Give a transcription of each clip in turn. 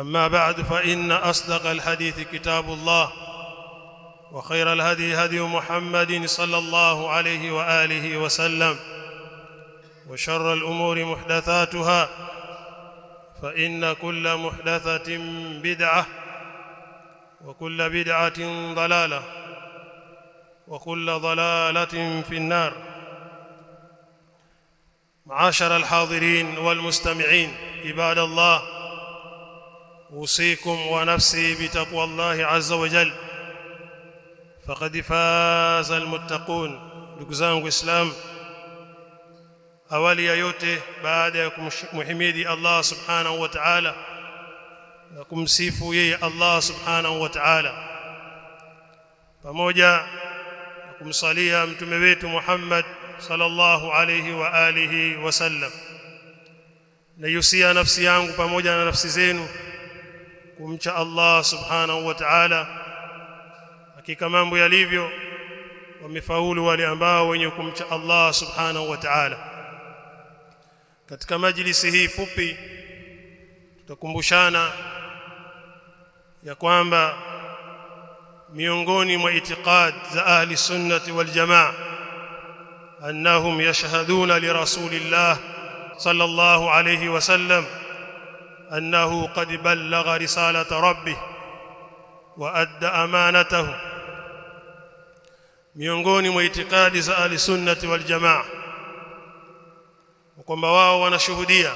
أما بعد فإن أصدق الحديث كتاب الله وخير الهدي هدي محمد صلى الله عليه وآله وسلم وشر الأمور محدثاتها فإن كل محدثة بدعة وكل بدعة ضلالة وكل ضلالة في النار. معاشر الحاضرين والمستمعين عباد الله أوصيكم ونفسي بتقوى الله عز وجل. فقد فاز المتقون. دغزان الاسلام أولي يوتي بعد محمدي الله سبحانه وتعالى. نكمسفه الله سبحانه وتعالى. pamoja kumsalia mtume wetu Muhammad sallallahu alayhi wa alihi wasallam na yusia nafsi yangu pamoja na nafsi zenu kumcha Allah subhanahu wa ta'ala hakika mambo yalivyo wamefaulu wale ambao wenye kumcha Allah subhanahu wa ta'ala katika majlisi hii fupi tutakumbushana ya kwamba miongoni mwa itiqad za ahli sunnati wal jamaa annahum yashhaduna li rasulillah sallallahu alayhi wasallam annahu قد بلغ رساله ربه adda amanatahu miongoni mwa itikadi za ahli sunnati wal jamaa kwamba wao wanashuhudia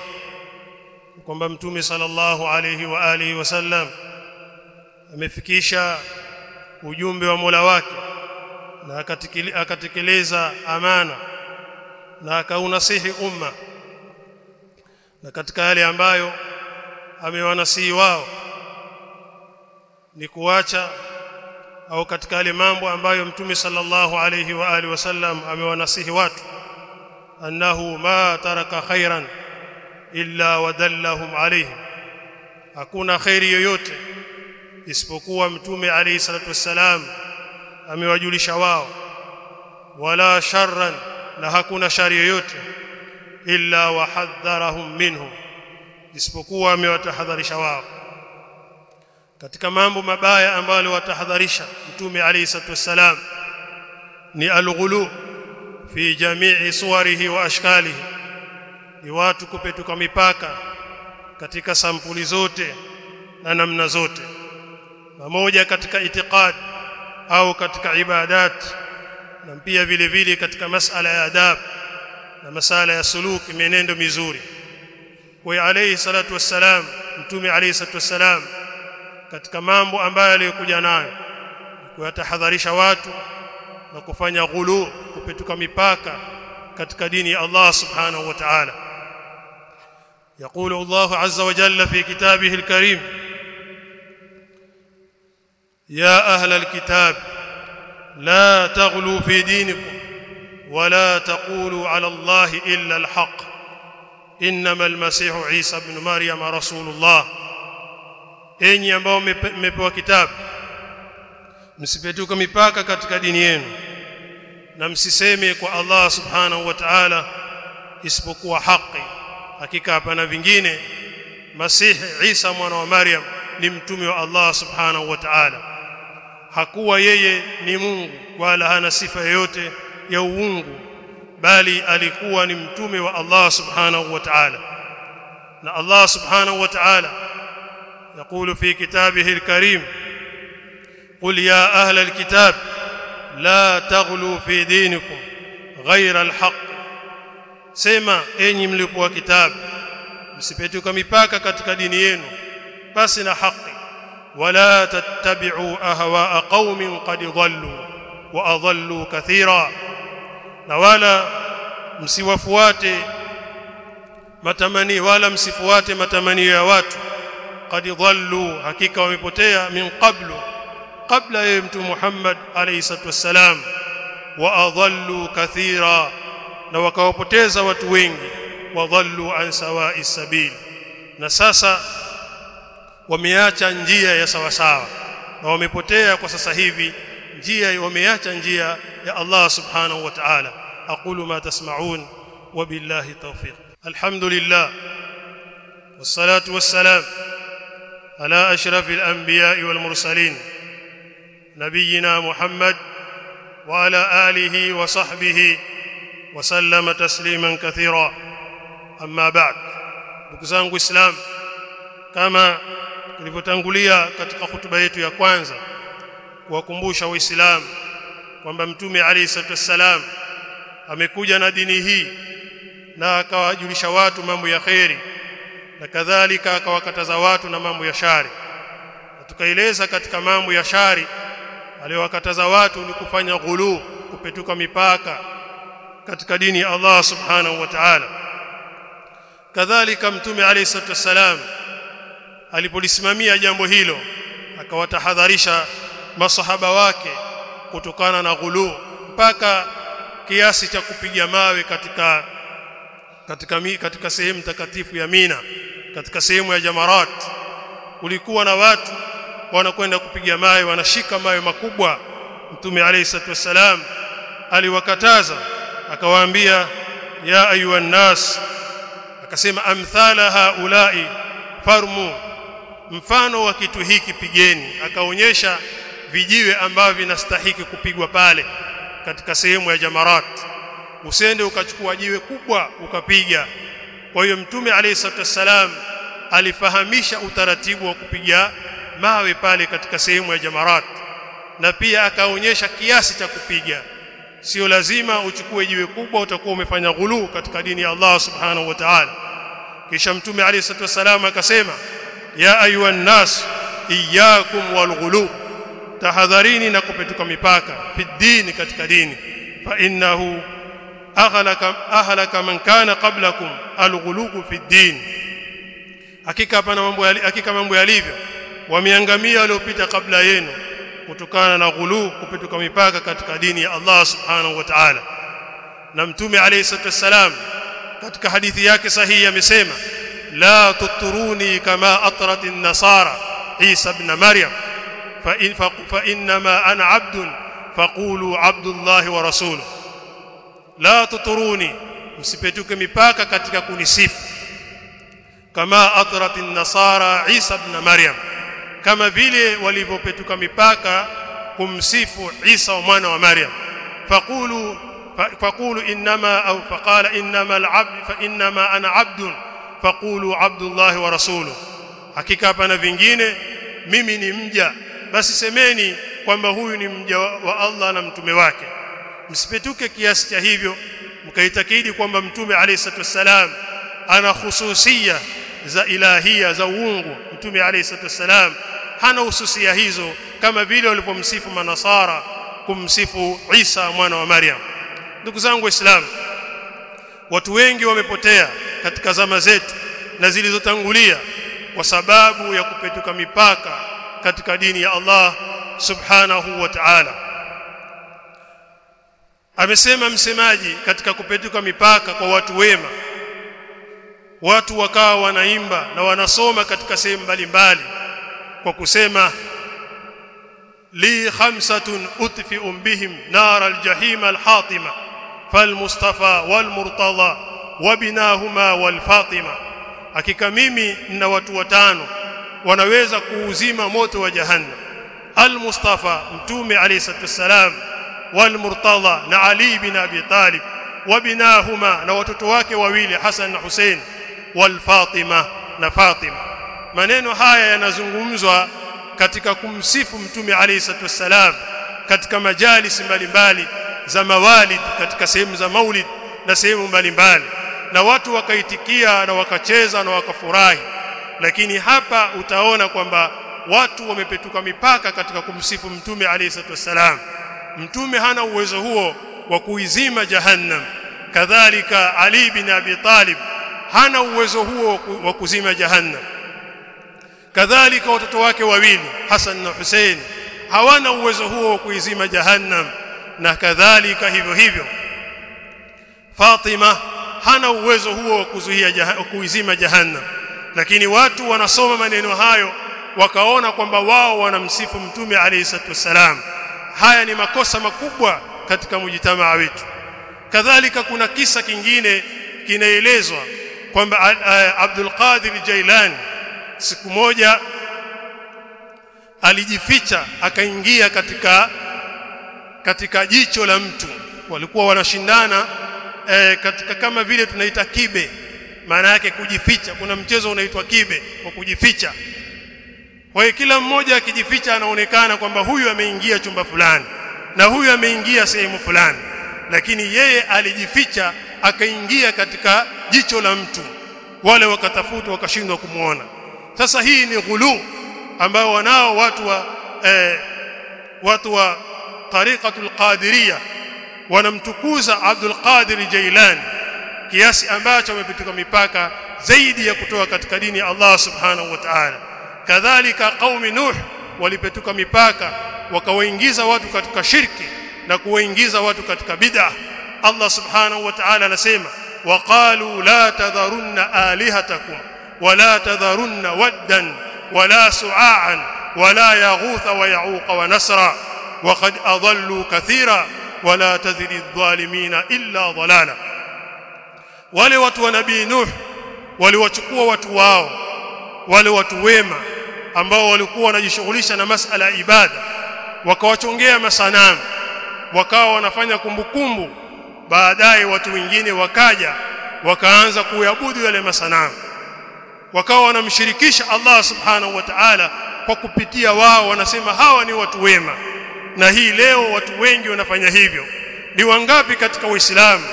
kwamba mtume sallallahu alayhi wa alihi wasallam amefikisha ujumbe wa Mola wake na akatekeleza amana na akaunasihi umma. Na katika yale ambayo amewanasihi wao. Ni kuacha au katika yale mambo ambayo mtume sallallahu alayhi wa alihi wasallam amewanasihi watu. Annahu ma taraka khairan illa wadallahum alayhi. Hakuna khairi yoyote isipokuwa mtume alayhi salatu wassalam amewajulisha wao. Wala sharran na hakuna shari yoyote illa wahadharahum minhu isipokuwa amewatahadharisha wao. Katika mambo mabaya ambayo aliwatahadharisha mtume alayhi salatu wassalam ni alghulu fi jamii suwarihi wa ashkalihi. Ni watu kupetuka mipaka katika sampuli zote na namna zote. Pamoja katika itikad au katika ibadat na pia vile vile katika masala ya adab na masala ya suluki mienendo mizuri kwa alayhi salatu wassalam mtume alayhi salatu wassalam katika mambo ambayo aliyokuja nayo kuyatahadharisha watu na kufanya ghulu kupetuka mipaka katika dini ya Allah subhanahu wa ta'ala يقول الله عز وجل في كتابه الكريم يا أهل الكتاب لا تغلوا في دينكم ولا تقولوا على الله الا الحق innama almasihu isa ibn maryam rasulullah. Enyi ambao mmepewa kitabu msipetuka mipaka katika dini yenu na msiseme kwa Allah subhanahu wa ta'ala isipokuwa haki. Hakika hapana vingine. Masihi isa mwana wa maryam ni mtume wa Allah subhanahu wa ta'ala. Hakuwa yeye ni Mungu wala hana sifa yoyote ya uungu. Bali alikuwa ni mtume wa Allah subhanahu wa ta'ala na Allah subhanahu wa ta'ala يقول في كتابه الكريم قل يا أهل الكتاب لا تغلوا في دينكم غير الحق sema enyi mlipokuwa kitabu msipetuka mipaka katika dini yenu basi na haki wala tattabi'u ahwaa qaumin qad dhallu wa adhallu kathira na wala msiwafuate matamani wala msifuate matamanio ya watu. Qad dhallu hakika wamepotea min qablu qabla ya mtu Muhammad alayhi salatu wassalam. Wa adhallu kathira na wakawapoteza watu wengi. Wadhallu an sawa'i sabil na sasa wameacha njia ya sawa sawa na wamepotea kwa sasa hivi njia wameacha njia ya Allah subhanahu wa ta'ala aqulu ma tasma'un wa billahi tawfiq alhamdulillah wassalatu wassalam ala ashrafil anbiya'i wal mursalin nabiyina muhammad wa ala alihi wa sahbihi وسلم تسليما كثيرا اما بعد ndugu zangu islam kama tulivyotangulia katika hutuba yetu ya kwanza kuwakumbusha waislamu kwamba mtume alayhi salatu wassalam amekuja na dini hii na akawajulisha watu mambo ya kheri na kadhalika akawakataza watu na mambo ya shari. Na tukaeleza katika mambo ya shari aliyowakataza watu ni kufanya ghulu kupetuka mipaka katika dini ya Allah subhanahu wa ta'ala. Kadhalika mtume alayhi salatu wasalam alipolisimamia jambo hilo akawatahadharisha masahaba wake kutokana na ghulu mpaka kiasi cha kupiga mawe katika katika katika sehemu takatifu ya Mina katika sehemu ya Jamarat. Kulikuwa na watu wanakwenda kupiga mawe wanashika mawe makubwa. Mtume alayhi salatu wasalam aliwakataza akawaambia ya ayuha nas akasema amthala haulai farmu mfano wa kitu hiki pigeni. Akaonyesha vijiwe ambavyo vinastahiki kupigwa pale katika sehemu ya jamarat. Usende ukachukua jiwe kubwa ukapiga. Kwa hiyo mtume alayhi salatu wassalam alifahamisha utaratibu wa kupiga mawe pale katika sehemu ya jamarat. Na pia akaonyesha kiasi cha kupiga. Sio lazima uchukue jiwe kubwa utakuwa umefanya ghuluu katika dini ya Allah subhanahu wa ta'ala. Kisha mtume alayhi salatu wasalam akasema ya ayuha nas iyyakum wal ghulu tahadharini na kupetuka mipaka fi dini katika dini. Fa innahu ahlaka ahlaka man kana qablakum al ghulu fi din. Hakika hapana mambo hakika mambo yalivyo wameangamia waliopita kabla yenu kutokana na ghulu kupetuka mipaka katika dini ya Allah subhanahu wa ta'ala. Na mtume alayhi salatu wasalam katika hadithi yake sahihi amesema la tuturuni kama atrat an-nasara Isa ibn Maryam fa فإنما أنا عبد ana عبد faqulu ورسوله لا تطروني msipetuke mipaka katika kunisifu. Kama atrat an-nasara Isa ibn Maryam kama vile walivyopetuka mipaka kumsifu Isa wa mwana wa Maryam. Faqulu faqulu inma au faqala inma al-abd fa inma ana abdun faqulu abdullah wa rasuluhu. Hakika hapana vingine mimi ni mja basi semeni kwamba huyu ni mja wa Allah na mtume wake. Msipetuke kiasi cha hivyo mkaitakidi kwamba mtume alayhi salatu wasalam ana hususia za ilahia za uungu. Mtume alayhi salatu wasalam hana hususia hizo kama vile walipomsifu manasara kumsifu Isa mwana wa Maryam. Ndugu zangu waislamu watu wengi wamepotea katika zama zetu na zilizotangulia kwa sababu ya kupetuka mipaka katika dini ya Allah subhanahu wa ta'ala amesema msemaji katika kupetuka mipaka kwa watu wema watu wakawa wanaimba na wanasoma katika sehemu mbalimbali kwa kusema li khamsatun utfi'u bihim nar al-jahim al-hatima falmustafa walmurtada wabinahuma walfatima hakika mimi nina watu watano wanaweza kuuzima moto wa jahannam. Al-mustafa mtume alayhi wassalam walmurtada na ali bin abi talib wabinahuma na watoto wake wawili hasan na hussein walfatima na fatima. Maneno haya yanazungumzwa katika kumsifu mtume alayhi salatu wassalam katika majalis mbalimbali za mawalid katika sehemu za maulid na sehemu mbalimbali. Na watu wakaitikia na wakacheza na wakafurahi lakini hapa utaona kwamba watu wamepetuka mipaka katika kumsifu mtume alayhi salatu wassalam. Mtume hana uwezo huo wa kuizima jahannam. Kadhalika ali bin abi talib hana uwezo huo wa kuzima jahannam. Kadhalika watoto wake wawili hasan na husein hawana uwezo huo wa kuizima jahannam. Na kadhalika hivyo hivyo. Fatima hana uwezo huo wa kuzuia kuizima jahannam lakini watu wanasoma maneno hayo wakaona kwamba wao wanamsifu mtume alayhi salatu wassalam. Haya ni makosa makubwa katika mujitamaa wetu. Kadhalika kuna kisa kingine kinaelezwa kwamba Abdul Qadir Jailani siku moja alijificha akaingia katika katika jicho la mtu. Walikuwa wanashindana e, katika kama vile tunaita kibe maana yake kujificha. Kuna mchezo unaitwa kibe wa kujificha. Kwa hiyo kila mmoja akijificha anaonekana kwamba huyu ameingia chumba fulani na huyu ameingia sehemu fulani. Lakini yeye alijificha akaingia katika jicho la mtu. Wale wakatafuta wakashindwa kumwona. sasa hii ni ghulu ambao wanao watu wa eh, watu wa tariqatul qadiriyah wanamtukuza Abdul Qadir Jailani kiasi ambacho wamepituka mipaka zaidi ya kutoka katika dini ya Allah subhanahu wa ta'ala kadhalika qaumi nuh walipetuka mipaka wakawaingiza watu katika shirki na kuwaingiza watu katika bid'a Allah subhanahu wa ta'ala anasema waqalu la tadharunna alihatakum wala tadharunna waddan wala su'aan wala yaghutha wa ya'uqa wa nasra وقد أضلوا كثيرا ولا تزد الظالمين إلا ضلالا wale watu wa nabii nuh waliwachukua watu wao wale watu wema ambao walikuwa wanajishughulisha na masala ya ibada wakawachongea masanamu wakawa wanafanya kumbukumbu. Baadaye watu wengine wakaja wakaanza kuyabudu yale masanamu wakawa wanamshirikisha Allah subhanahu wa ta'ala kwa kupitia wao wanasema hawa ni watu wema. Na hii leo watu wengi wanafanya hivyo. Ni wangapi katika Uislamu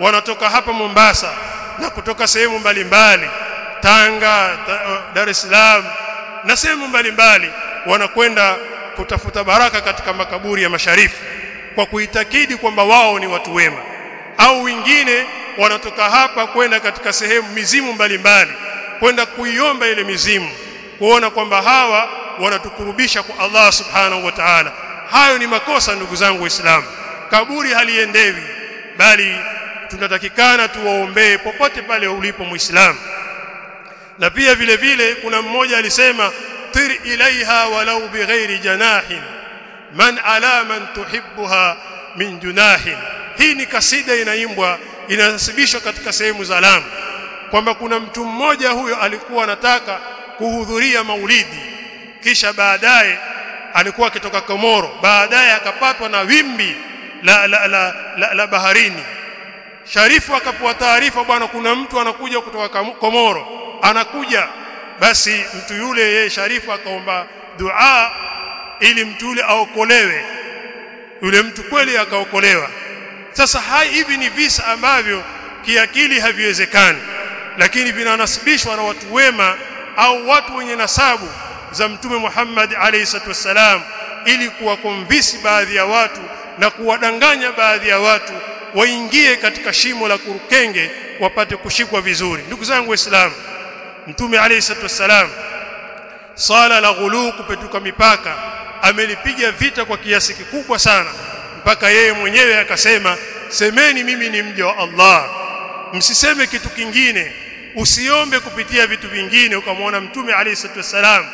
wanatoka hapa Mombasa na kutoka sehemu mbalimbali Tanga ta, Dar es Salaam na sehemu mbalimbali wanakwenda kutafuta baraka katika makaburi ya masharifu kwa kuitakidi kwamba wao ni watu wema. Au wengine wanatoka hapa kwenda katika sehemu mizimu mbalimbali kwenda kuiomba ile mizimu kuona kwamba hawa wanatukurubisha kwa Allah subhanahu wa ta'ala. Hayo ni makosa ndugu zangu waislamu. Kaburi haliendewi bali tunatakikana tuwaombee popote pale ulipo muislamu. Na pia vile vile kuna mmoja alisema tir ilaiha walau bighairi janahin man ala man tuhibbuha min junahin. Hii ni kasida inaimbwa inasibishwa katika sehemu za Lamu kwamba kuna mtu mmoja huyo alikuwa anataka kuhudhuria maulidi kisha baadaye alikuwa akitoka Komoro baadaye akapatwa na wimbi la, la, la, la, la baharini Sharifu akapewa taarifa bwana kuna mtu anakuja kutoka Komoro. Anakuja. Basi mtu yule yeye Sharifu akaomba dua ili mtu yule aokolewe. Yule mtu kweli akaokolewa. Sasa hai hivi ni visa ambavyo kiakili haviwezekani. Lakini vinanasibishwa na watu wema au watu wenye nasabu za mtume Muhammad alayhi salatu wassalam ili kuwakomvisi baadhi ya watu na kuwadanganya baadhi ya watu waingie katika shimo la kurukenge wapate kushikwa vizuri. Ndugu zangu waislamu mtume alayhi salatu wassalam sala la ghulu kupetuka mipaka amelipiga vita kwa kiasi kikubwa sana mpaka yeye mwenyewe akasema semeni mimi ni mja wa Allah. Msiseme kitu kingine usiombe kupitia vitu vingine ukamwona mtume alayhi salatu wassalam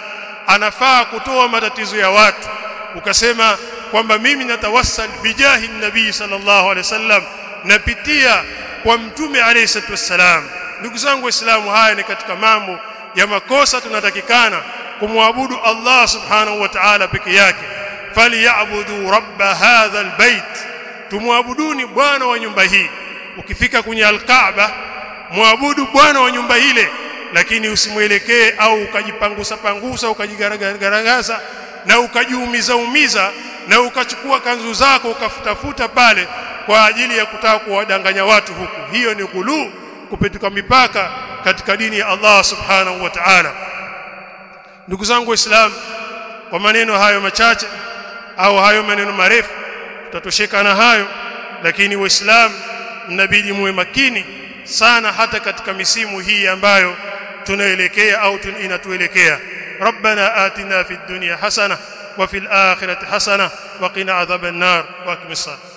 anafaa kutoa matatizo ya watu ukasema kwamba mimi natawassal bijahi nabii sallallahu alaihi wasallam napitia kwa mtume alayhi salatu wassalam. Ndugu zangu waislamu haya ni katika mambo ya makosa tunatakikana kumwabudu Allah subhanahu wa ta'ala peke yake. Falyabudu rabba hadha albayt tumwabuduni bwana wa nyumba hii. Ukifika kwenye alkaaba muabudu bwana wa nyumba ile lakini usimwelekee au ukajipangusa pangusa ukajigaragaza na ukajiumiza umiza na ukachukua kanzu zako ukafutafuta pale kwa ajili ya kutaka kuwadanganya watu huku. Hiyo ni ghuluu kupetuka mipaka katika dini ya Allah subhanahu wa ta'ala. Ndugu zangu waislamu kwa maneno hayo machache au hayo maneno marefu tutatosheka na hayo lakini waislamu mnabidi muwe makini sana hata katika misimu hii ambayo tunaelekea au inatuelekea ربنا آتنا في الدنيا حسنة وفي الآخرة حسنة وقنا عذاب النار وأقم الصلاة.